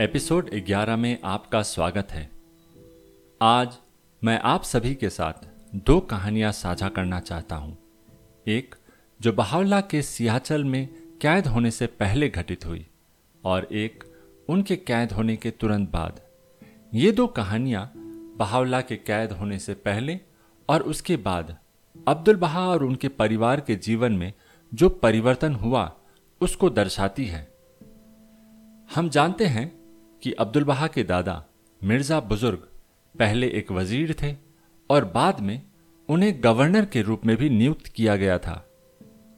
Episode 11 में आपका स्वागत है। आज मैं आप सभी के साथ दो कहानियाँ साझा करना चाहता हूँ। एक, जो बहावला के सियाचल में कैद होने से पहले घटित हुई, और एक, उनके कैद होने के तुरंत बाद। ये दो कहानियाँ बहावला के कैद होने से पहले और उसके बाद अब्दुल बहा और उनके परिवार के जीवन में जो परिवर्तन हुआ, उसको दर्शाती है। हम जानते हैं कि अब्दुल बहा के दादा मिर्ज़ा बुज़ुर्ग पहले एक वज़ीर थे और बाद में उन्हें गवर्नर के रूप में भी नियुक्त किया गया था।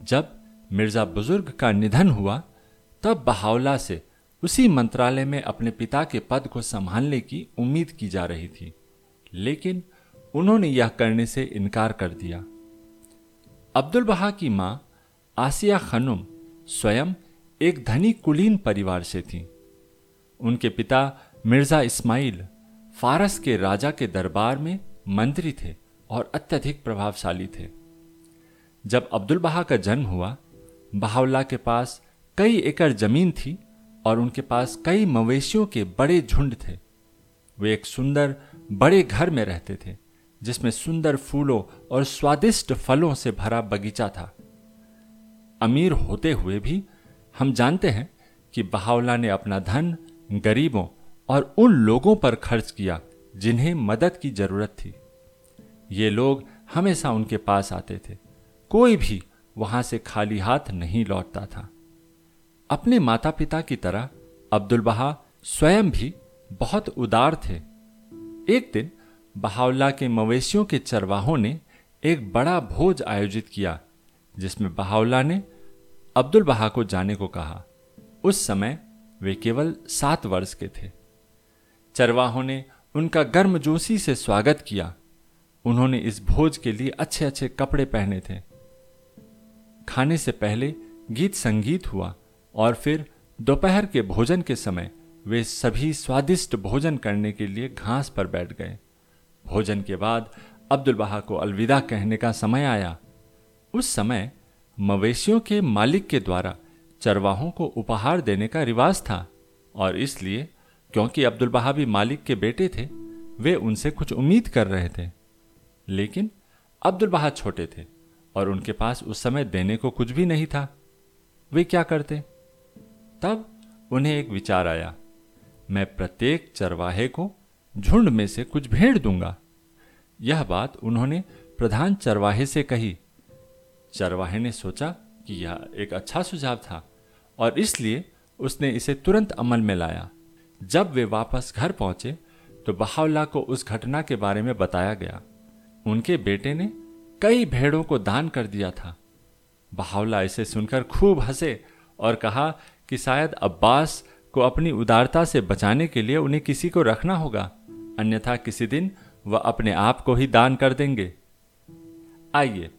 जब मिर्ज़ा बुज़ुर्ग का निधन हुआ, तब बहावला से उसी मंत्रालय में अपने पिता के पद को संभालने की उम्मीद की जा रही थी, लेकिन उन्होंने यह करने से इनकार कर दिया। अब्दुल बहा की माँ आसिया खनुम स्वयं एक धनी कुलीन परिवार से थी। उनके पिता मिर्ज़ा इस्माइल फारस के राजा के दरबार में मंत्री थे और अत्यधिक प्रभावशाली थे। जब अब्दुल बहा का जन्म हुआ, बहावला के पास कई एकड़ ज़मीन थी और उनके पास कई मवेशियों के बड़े झुंड थे। वे एक सुंदर, बड़े घर में रहते थे, जिसमें सुंदर फूलों और स्वादिष्ट फलों से भरा बगीचा था। अमीर होते हुए भी हम जानते हैं कि बहावला ने अपना धन गरीबों और उन लोगों पर खर्च किया जिन्हें मदद की ज़रूरत थी। ये लोग हमेशा उनके पास आते थे। कोई भी वहाँ से खाली हाथ नहीं लौटता था। अपने माता पिता की तरह अब्दुल बहा स्वयं भी बहुत उदार थे। एक दिन बहावला के मवेशियों के चरवाहों ने एक बड़ा भोज आयोजित किया, जिसमें बहावला ने अब्दुल बहा को जाने को कहा। उस समय वे केवल सात वर्ष के थे। चरवाहों ने उनका गर्मजोशी से स्वागत किया। उन्होंने इस भोज के लिए अच्छे अच्छे कपड़े पहने थे। खाने से पहले गीत संगीत हुआ और फिर दोपहर के भोजन के समय वे सभी स्वादिष्ट भोजन करने के लिए घास पर बैठ गए। भोजन के बाद अब्दुल बहा को अलविदा कहने का समय आया। उस समय मवेशियों के मालिक के द्वारा चरवाहों को उपहार देने का रिवाज था और इसलिए क्योंकि अब्दुल बहा भी मालिक के बेटे थे, वे उनसे कुछ उम्मीद कर रहे थे। लेकिन अब्दुल बहा छोटे थे और उनके पास उस समय देने को कुछ भी नहीं था। वे क्या करते? तब उन्हें एक विचार आया, मैं प्रत्येक चरवाहे को झुंड में से कुछ भेड़ दूँगा। यह बात उन्होंने प्रधान चरवाहे से कही। चरवाहे ने सोचा कि यह एक अच्छा सुझाव था। और इसलिए उसने इसे तुरंत अमल में लाया। जब वे वापस घर पहुँचे तो बहावला को उस घटना के बारे में बताया गया। उनके बेटे ने कई भेड़ों को दान कर दिया था। बहावला इसे सुनकर खूब हंसे और कहा कि शायद अब्बास को अपनी उदारता से बचाने के लिए उन्हें किसी को रखना होगा, अन्यथा किसी दिन वह अपने आप को ही दान कर देंगे। आइए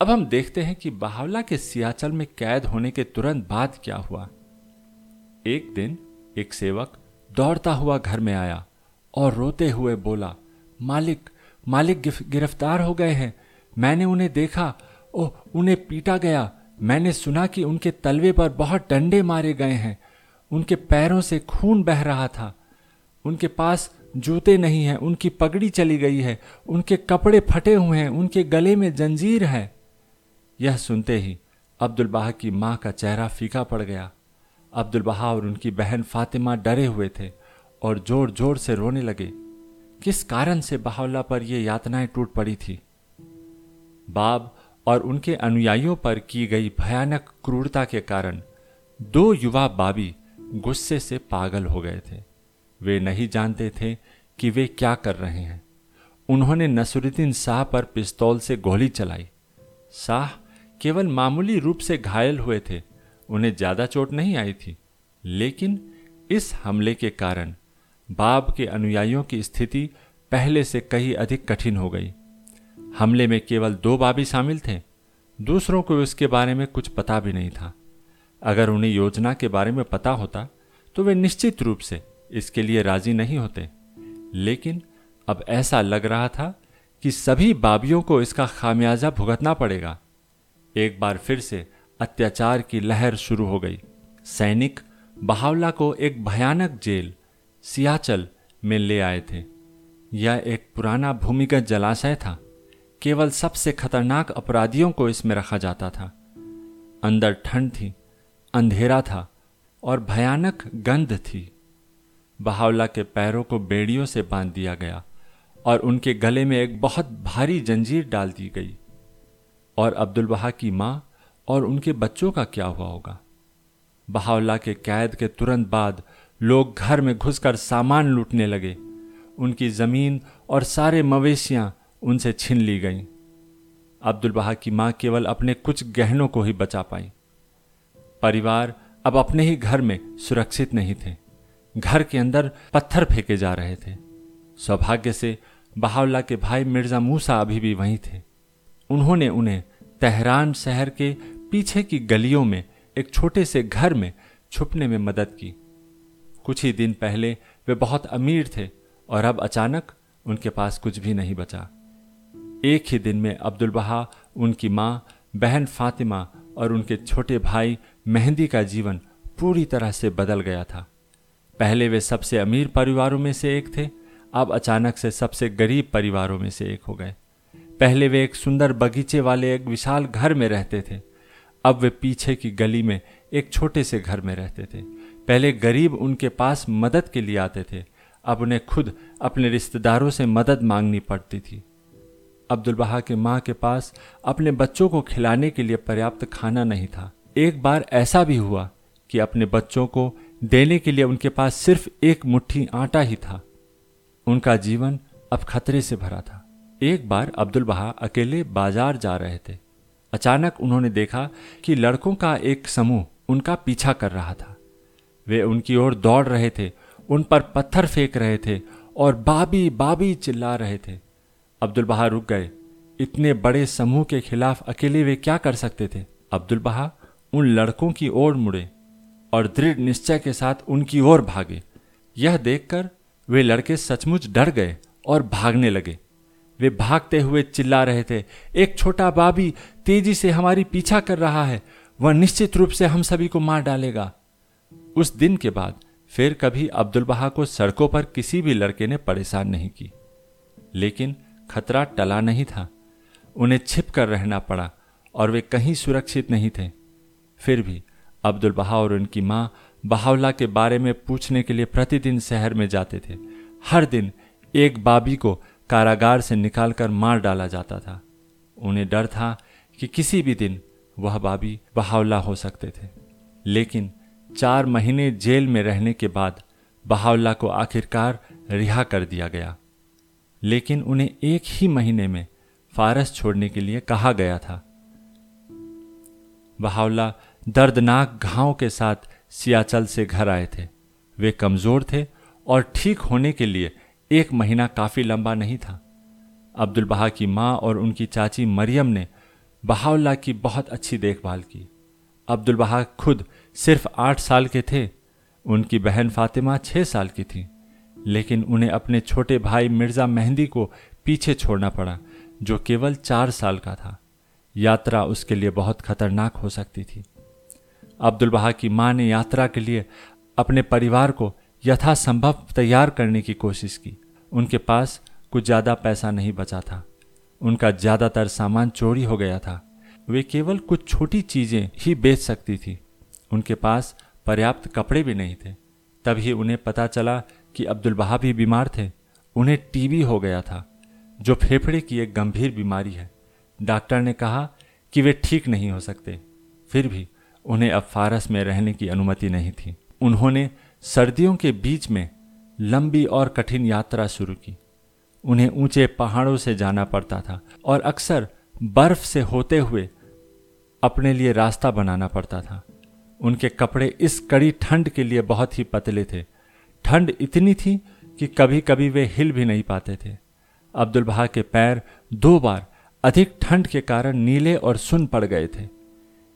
अब हम देखते हैं कि बहावला के सियाचल में कैद होने के तुरंत बाद क्या हुआ। एक दिन एक सेवक दौड़ता हुआ घर में आया और रोते हुए बोला, मालिक मालिक गिरफ़्तार हो गए हैं। मैंने उन्हें देखा, ओह, उन्हें पीटा गया। मैंने सुना कि उनके तलवे पर बहुत डंडे मारे गए हैं। उनके पैरों से खून बह रहा था। उनके पास जूते नहीं हैं, उनकी पगड़ी चली गई है। उनके कपड़े फटे हुए हैं, उनके गले में जंजीर है। यह सुनते ही अब्दुल बहा की माँ का चेहरा फीका पड़ गया। अब्दुल बहा और उनकी बहन फातिमा डरे हुए थे और ज़ोर ज़ोर से रोने लगे। किस कारण से बहावला पर यह यातनाएँ टूट पड़ी थी? बाब और उनके अनुयायियों पर की गई भयानक क्रूरता के कारण दो युवा बाबी गुस्से से पागल हो गए थे। वे नहीं जानते थे कि वे क्या कर रहे हैं। उन्होंने नसरुद्दीन शाह पर पिस्तौल से गोली चलाई। शाह केवल मामूली रूप से घायल हुए थे, उन्हें ज़्यादा चोट नहीं आई थी। लेकिन इस हमले के कारण बाब के अनुयायियों की स्थिति पहले से कहीं अधिक कठिन हो गई। हमले में केवल दो बाबी शामिल थे, दूसरों को इसके बारे में कुछ पता भी नहीं था। अगर उन्हें योजना के बारे में पता होता तो वे निश्चित रूप से इसके लिए राज़ी नहीं होते। लेकिन अब ऐसा लग रहा था कि सभी बाबियों को इसका खामियाजा भुगतना पड़ेगा। एक बार फिर से अत्याचार की लहर शुरू हो गई। सैनिक बहावला को एक भयानक जेल, सियाचल में ले आए थे। यह एक पुराना भूमिगत जलाशय था। केवल सबसे खतरनाक अपराधियों को इसमें रखा जाता था। अंदर ठंड थी, अंधेरा था और भयानक गंध थी। बहावला के पैरों को बेड़ियों से बाँध दिया गया और उनके गले में एक बहुत भारी जंजीर डाल दी गई। और अब्दुल बहा की माँ और उनके बच्चों का क्या हुआ होगा? बहावला के कैद के तुरंत बाद लोग घर में घुसकर सामान लूटने लगे। उनकी ज़मीन और सारे मवेशियाँ उनसे छीन ली गईं। अब्दुल बहा की माँ केवल अपने कुछ गहनों को ही बचा पाई। परिवार अब अपने ही घर में सुरक्षित नहीं थे। घर के अंदर पत्थर फेंके जा रहे थे। सौभाग्य से बहावला के भाई मिर्ज़ा मूसा अभी भी वहीं थे। उन्होंने उन्हें तेहरान शहर के पीछे की गलियों में, एक छोटे से घर में छुपने में मदद की। कुछ ही दिन पहले वे बहुत अमीर थे और अब अचानक उनके पास कुछ भी नहीं बचा। एक ही दिन में अब्दुल बहा, उनकी माँ, बहन फातिमा और उनके छोटे भाई मेहंदी का जीवन पूरी तरह से बदल गया था। पहले वे सबसे अमीर परिवारों में से एक थे, अब अचानक से सबसे गरीब परिवारों में से एक हो गए। पहले वे एक सुंदर बगीचे वाले एक विशाल घर में रहते थे। अब वे पीछे की गली में एक छोटे से घर में रहते थे। पहले गरीब उनके पास मदद के लिए आते थे। अब उन्हें खुद अपने रिश्तेदारों से मदद मांगनी पड़ती थी। अब्दुल बहा के माँ के पास अपने बच्चों को खिलाने के लिए पर्याप्त खाना नहीं था। एक बार ऐसा भी हुआ कि अपने बच्चों को देने के लिए उनके पास सिर्फ़ एक मुट्ठी आटा ही था। उनका जीवन अब खतरे से भरा था। एक बार अब्दुल बहा अकेले बाज़ार जा रहे थे। अचानक उन्होंने देखा कि लड़कों का एक समूह उनका पीछा कर रहा था। वे उनकी ओर दौड़ रहे थे, उन पर पत्थर फेंक रहे थे और बाबी बाबी चिल्ला रहे थे। अब्दुल बहा रुक गए। इतने बड़े समूह के खिलाफ अकेले वे क्या कर सकते थे? अब्दुल बहा उन लड़कों की ओर मुड़े और दृढ़ निश्चय के साथ उनकी ओर भागे। यह देखकर वे लड़के सचमुच डर गए और भागने लगे। वे भागते हुए चिल्ला रहे थे, एक छोटा बाबी तेज़ी से हमारी पीछा कर रहा है, वह निश्चित रूप से हम सभी को मार डालेगा। उस दिन के बाद फिर कभी अब्दुल बहा को सड़कों पर किसी भी लड़के ने परेशान नहीं की। लेकिन खतरा टला नहीं था। उन्हें छिप कर रहना पड़ा और वे कहीं सुरक्षित नहीं थे। फिर भी अब्दुल बहा और उनकी माँ बहावला के बारे में पूछने के लिए प्रतिदिन शहर में जाते थे। हर दिन एक बाबी को कारागार से निकालकर मार डाला जाता था। उन्हें डर था कि किसी भी दिन वह बाबी बहावला हो सकते थे। लेकिन चार महीने जेल में रहने के बाद बहावला को आखिरकार रिहा कर दिया गया। लेकिन उन्हें एक ही महीने में फारस छोड़ने के लिए कहा गया था। बहावला दर्दनाक घाव के साथ सियाचल से घर आए थे। वे कमज़ोर थे और ठीक होने के लिए एक महीना काफ़ी लंबा नहीं था। अब्दुल बहा की माँ और उनकी चाची मरियम ने बहाउल्ला की बहुत अच्छी देखभाल की। अब्दुल बहा खुद सिर्फ़ आठ साल के थे, उनकी बहन फातिमा छः साल की थी, लेकिन उन्हें अपने छोटे भाई मिर्ज़ा मेहंदी को पीछे छोड़ना पड़ा, जो केवल चार साल का था। यात्रा उसके लिए बहुत खतरनाक हो सकती थी। अब्दुल बहा की माँ ने यात्रा के लिए अपने परिवार को यथासंभव तैयार करने की कोशिश की। उनके पास कुछ ज़्यादा पैसा नहीं बचा था। उनका ज़्यादातर सामान चोरी हो गया था। वे केवल कुछ छोटी चीज़ें ही बेच सकती थी। उनके पास पर्याप्त कपड़े भी नहीं थे। तभी उन्हें पता चला कि अब्दुल बहा भी बीमार थे। उन्हें टीबी हो गया था, जो फेफड़े की एक गंभीर बीमारी है। डॉक्टर ने कहा कि वे ठीक नहीं हो सकते। फिर भी उन्हें अब फारस में रहने की अनुमति नहीं थी। उन्होंने सर्दियों के बीच में लंबी और कठिन यात्रा शुरू की। उन्हें ऊँचे पहाड़ों से जाना पड़ता था और अक्सर बर्फ़ से होते हुए अपने लिए रास्ता बनाना पड़ता था। उनके कपड़े इस कड़ी ठंड के लिए बहुत ही पतले थे। ठंड इतनी थी कि कभी कभी वे हिल भी नहीं पाते थे। अब्दुल बहा के पैर दो बार अधिक ठंड के कारण नीले और सुन पड़ गए थे।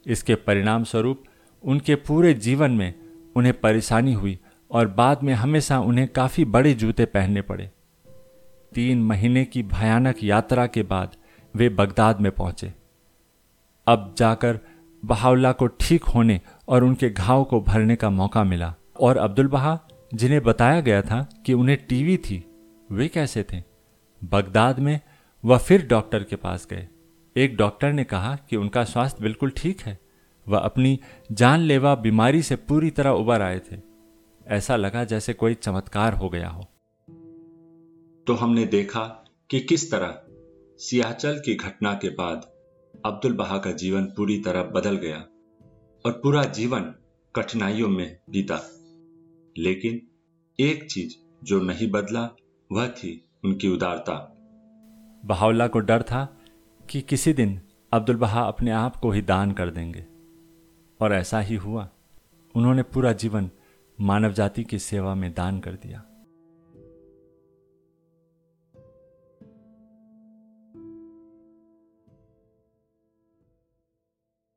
इसके परिणाम स्वरूप उनके पूरे जीवन में उन्हें परेशानी हुई और बाद में हमेशा उन्हें काफ़ी बड़े जूते पहनने पड़े। तीन महीने की भयानक यात्रा के बाद वे बगदाद में पहुँचे। अब जाकर बहावला को ठीक होने और उनके घाव को भरने का मौका मिला और अब्दुल बहा, जिन्हें बताया गया था कि उन्हें टीवी थी, वे कैसे थे? बगदाद में वह फिर डॉक्टर के पास गए। एक डॉक्टर ने कहा कि उनका स्वास्थ्य बिल्कुल ठीक है। वह अपनी जानलेवा बीमारी से पूरी तरह उबर आए थे। ऐसा लगा जैसे कोई चमत्कार हो गया हो। तो हमने देखा कि किस तरह सियाचल की घटना के बाद अब्दुल बहा का जीवन पूरी तरह बदल गया और पूरा जीवन कठिनाइयों में बीता। लेकिन एक चीज़ जो नहीं बदला वह थी उनकी उदारता। बहाउल्ला को डर था कि किसी दिन अब्दुल बहा अपने आप को ही दान कर देंगे। और ऐसा ही हुआ। उन्होंने पूरा जीवन मानव जाति की सेवा में दान कर दिया।